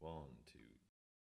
One, two,